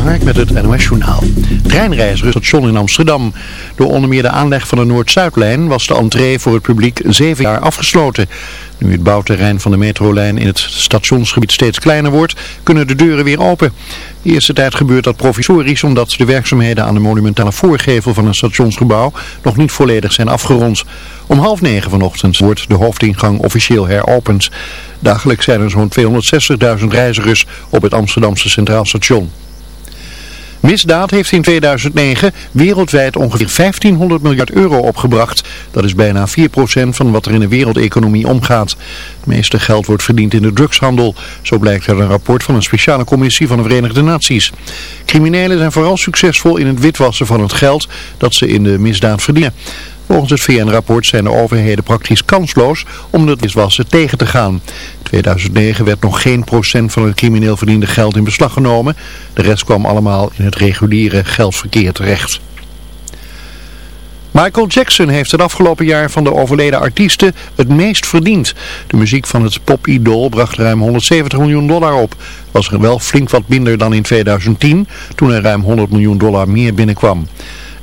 Hark met het NOS Journaal. Treinreizigers station in Amsterdam. Door onder meer de aanleg van de Noord-Zuidlijn was de entree voor het publiek zeven jaar afgesloten. Nu het bouwterrein van de metrolijn in het stationsgebied steeds kleiner wordt, kunnen de deuren weer open. De eerste tijd gebeurt dat provisorisch omdat de werkzaamheden aan de monumentale voorgevel van een stationsgebouw nog niet volledig zijn afgerond. Om half negen vanochtend wordt de hoofdingang officieel heropend. Dagelijks zijn er zo'n 260.000 reizigers op het Amsterdamse Centraal Station. Misdaad heeft in 2009 wereldwijd ongeveer 1500 miljard euro opgebracht. Dat is bijna 4% van wat er in de wereldeconomie omgaat. Het meeste geld wordt verdiend in de drugshandel. Zo blijkt uit een rapport van een speciale commissie van de Verenigde Naties. Criminelen zijn vooral succesvol in het witwassen van het geld dat ze in de misdaad verdienen. Volgens het VN-rapport zijn de overheden praktisch kansloos om het witwassen tegen te gaan. In 2009 werd nog geen procent van het crimineel verdiende geld in beslag genomen. De rest kwam allemaal in het reguliere geldverkeer terecht. Michael Jackson heeft het afgelopen jaar van de overleden artiesten het meest verdiend. De muziek van het pop-idool bracht ruim 170 miljoen dollar op. Was er wel flink wat minder dan in 2010, toen er ruim 100 miljoen dollar meer binnenkwam.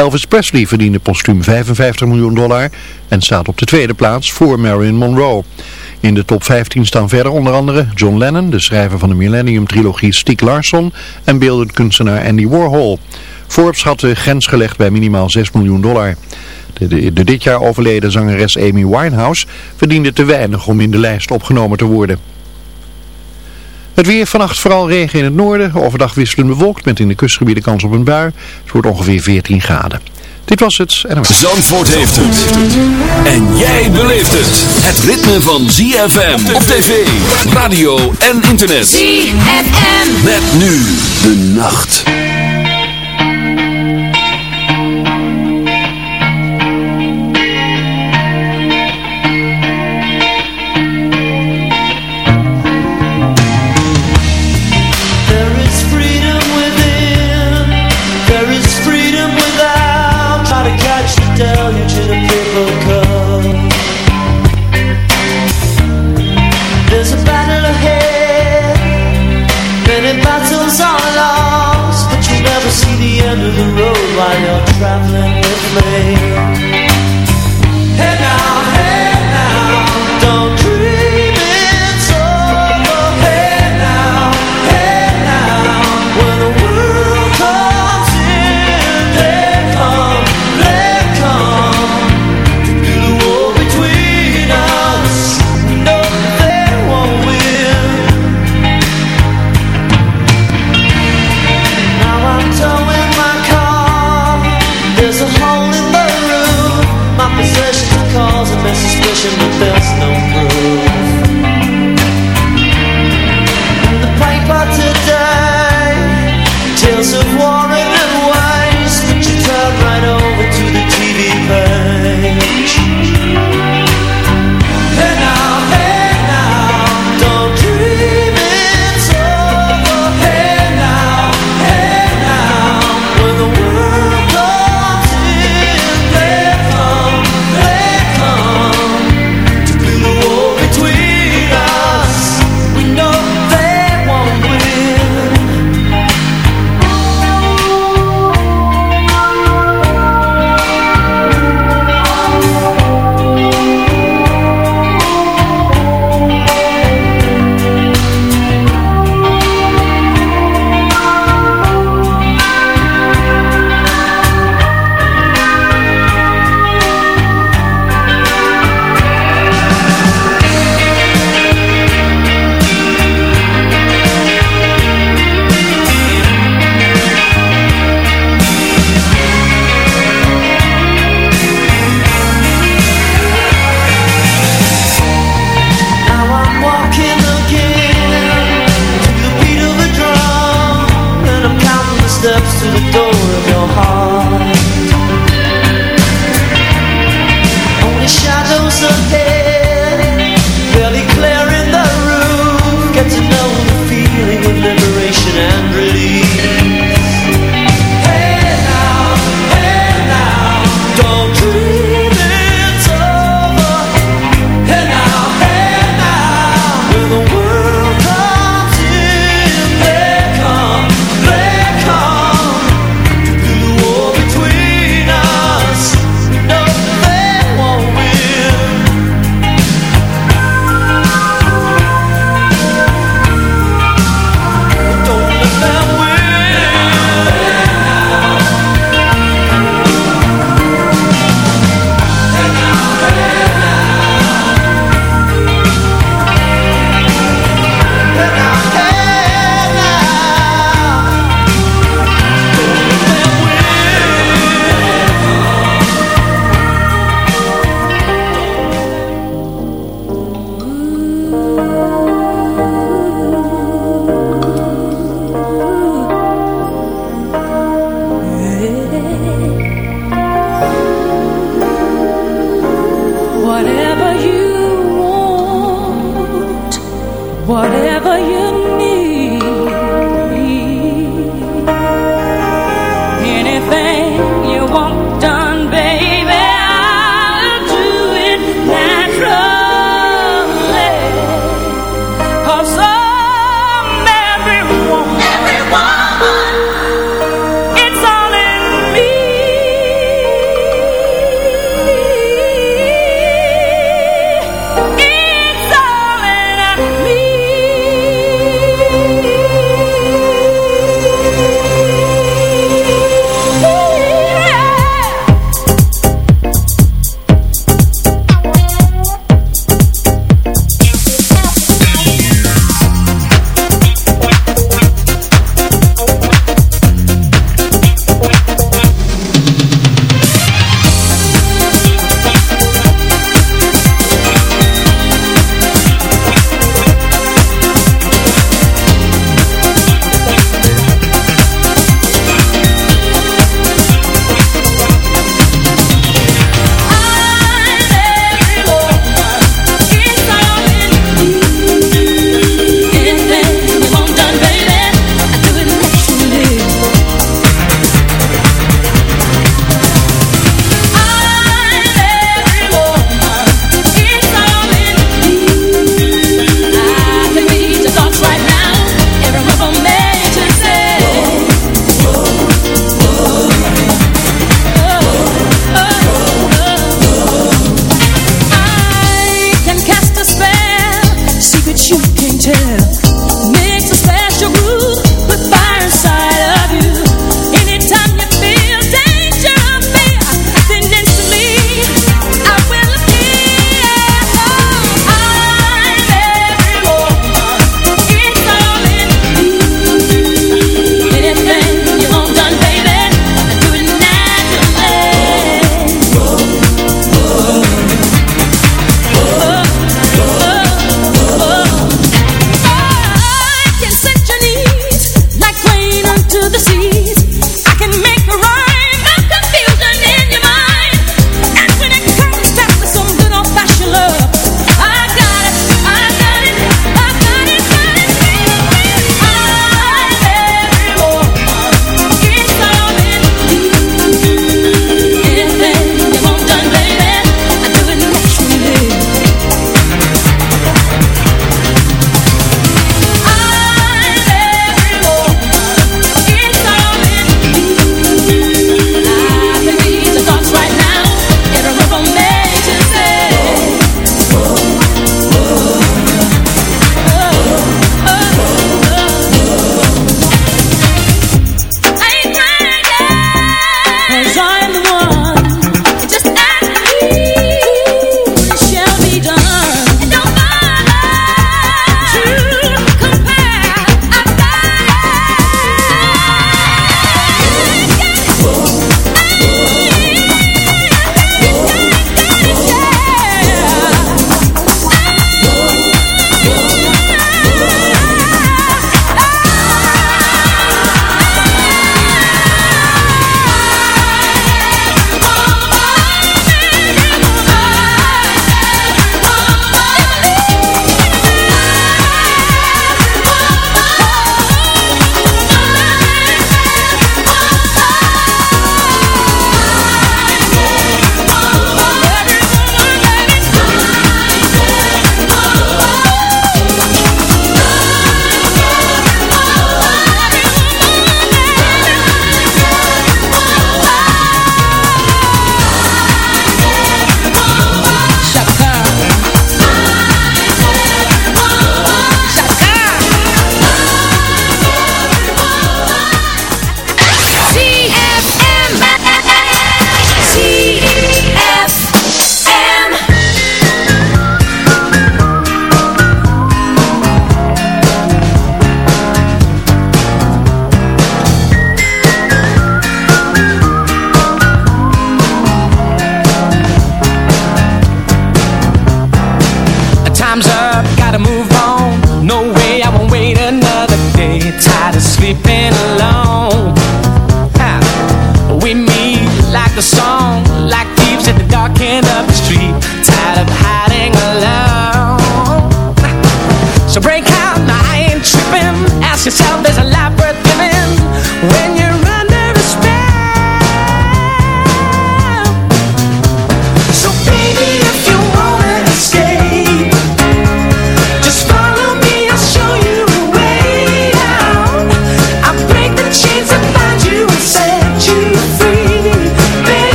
Elvis Presley verdiende postuum 55 miljoen dollar en staat op de tweede plaats voor Marilyn Monroe. In de top 15 staan verder onder andere John Lennon, de schrijver van de Millennium-trilogie Stieg Larsson en beeldend kunstenaar Andy Warhol. Forbes had de grens gelegd bij minimaal 6 miljoen dollar. De, de dit jaar overleden zangeres Amy Winehouse verdiende te weinig om in de lijst opgenomen te worden. Het weer vannacht vooral regen in het noorden. Overdag wisselend bewolkt met in de kustgebieden kans op een bui. Het wordt ongeveer 14 graden. Dit was het. En... Zandvoort heeft het. En jij beleeft het. Het ritme van ZFM op tv, radio en internet. ZFM. Met nu de nacht.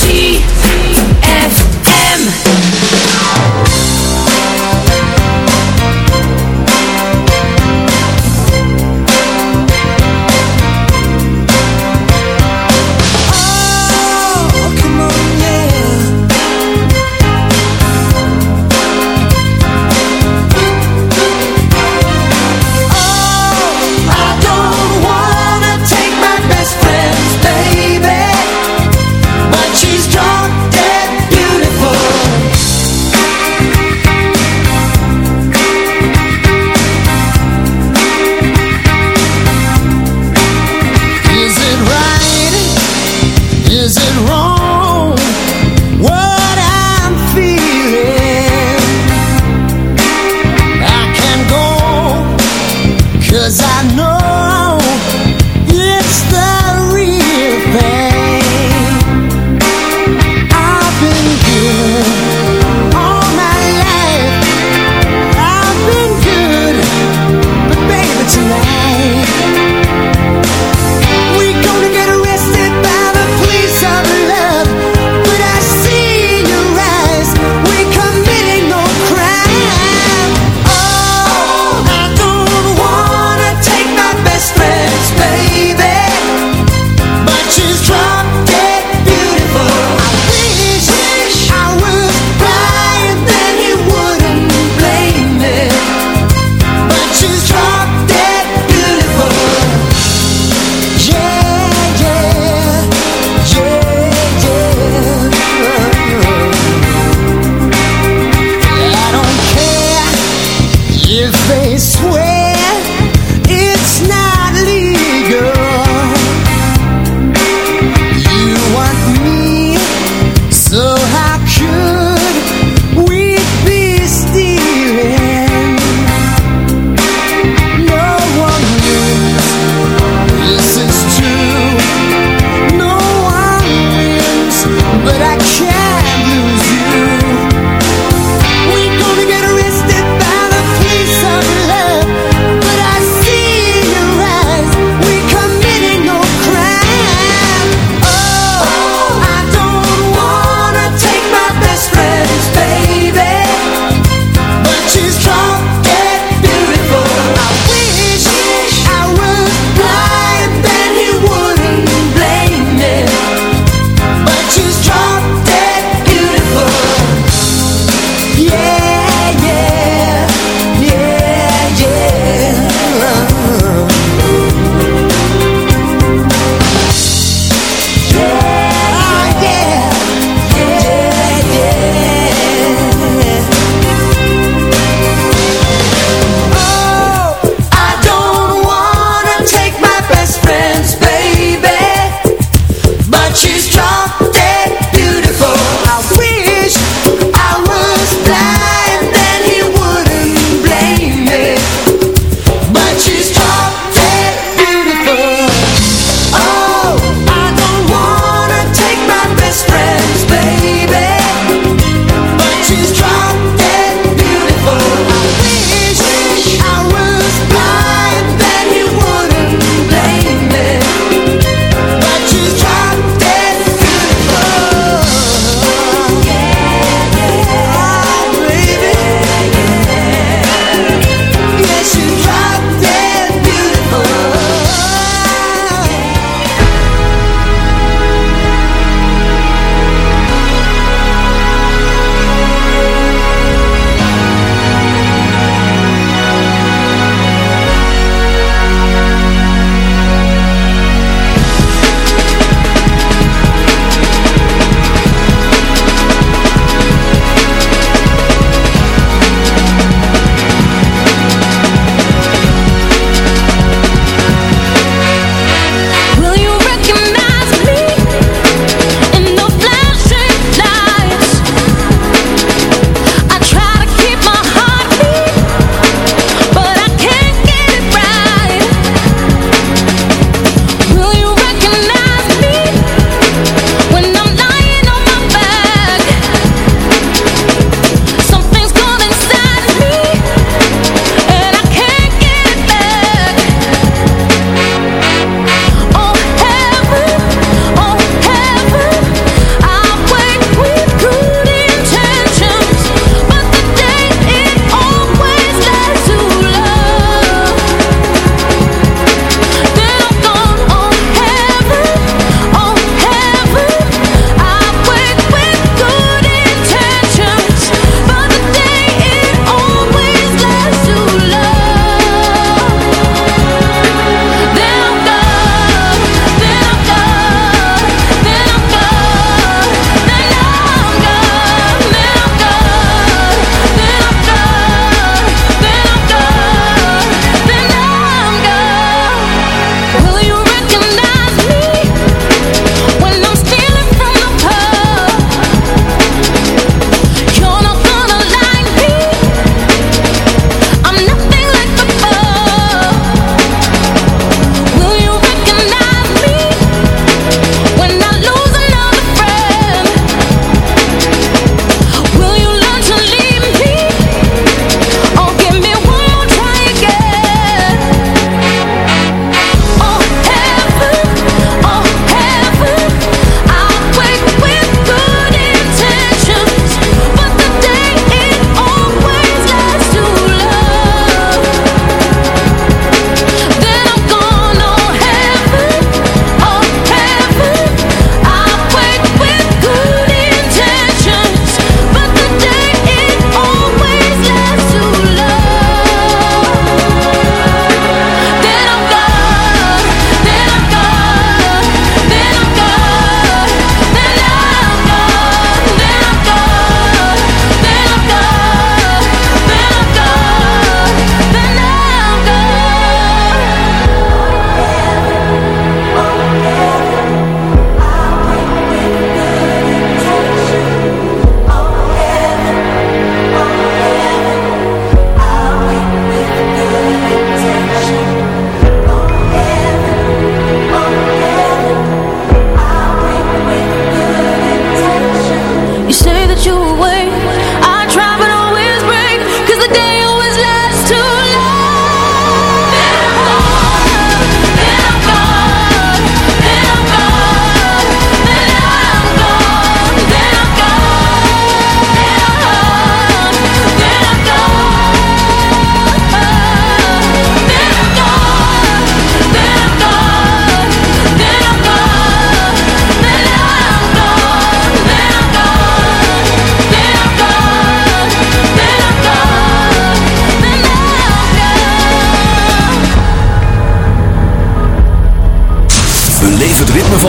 See.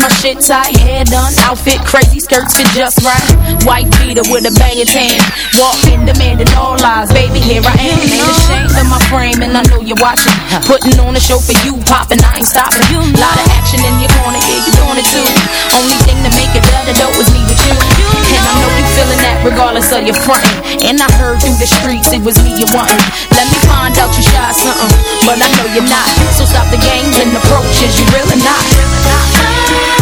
My shit tight, hair done, outfit crazy, skirts fit just right. White beater with a banging tan. Walking, demanding all lies. Baby, here I am. Ain't ashamed of my frame, and I know you're watching. Putting on a show for you, popping, I ain't stopping. Lot of action in your corner, yeah, you doing it too. Only thing to make it better though is me with you. And I know you feeling that regardless of your frontin'. And I heard through the streets it was me you wantin'. Let me find out you shy something, but I know you're not. So stop the games and approaches, you really not.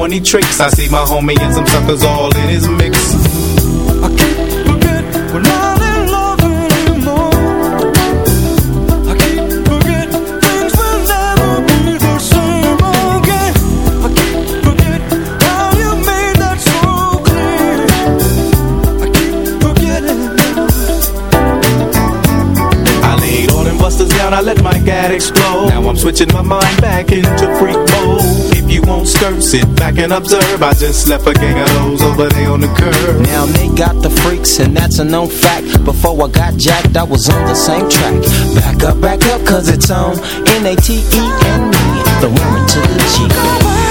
horny tricks. I see my homie and some suckers all in his mix. I can't forget we're not in love anymore. I can't forget things will never be the same again. I can't forget how you made that so clear. I can't forget. I laid all them busters down, I let my gat explode. Now I'm switching my mind back into freak mode. If you won't skirt, sit back and observe. I just left a gang of those over there on the curb. Now they got the freaks and that's a known fact Before I got jacked I was on the same track Back up, back up cause it's on N-A-T-E-N-E The woman to the G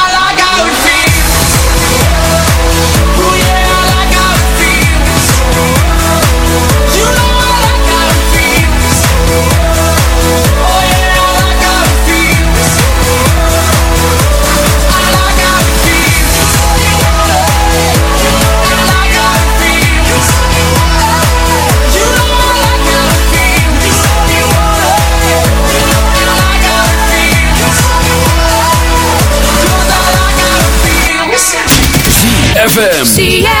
how it ZFM.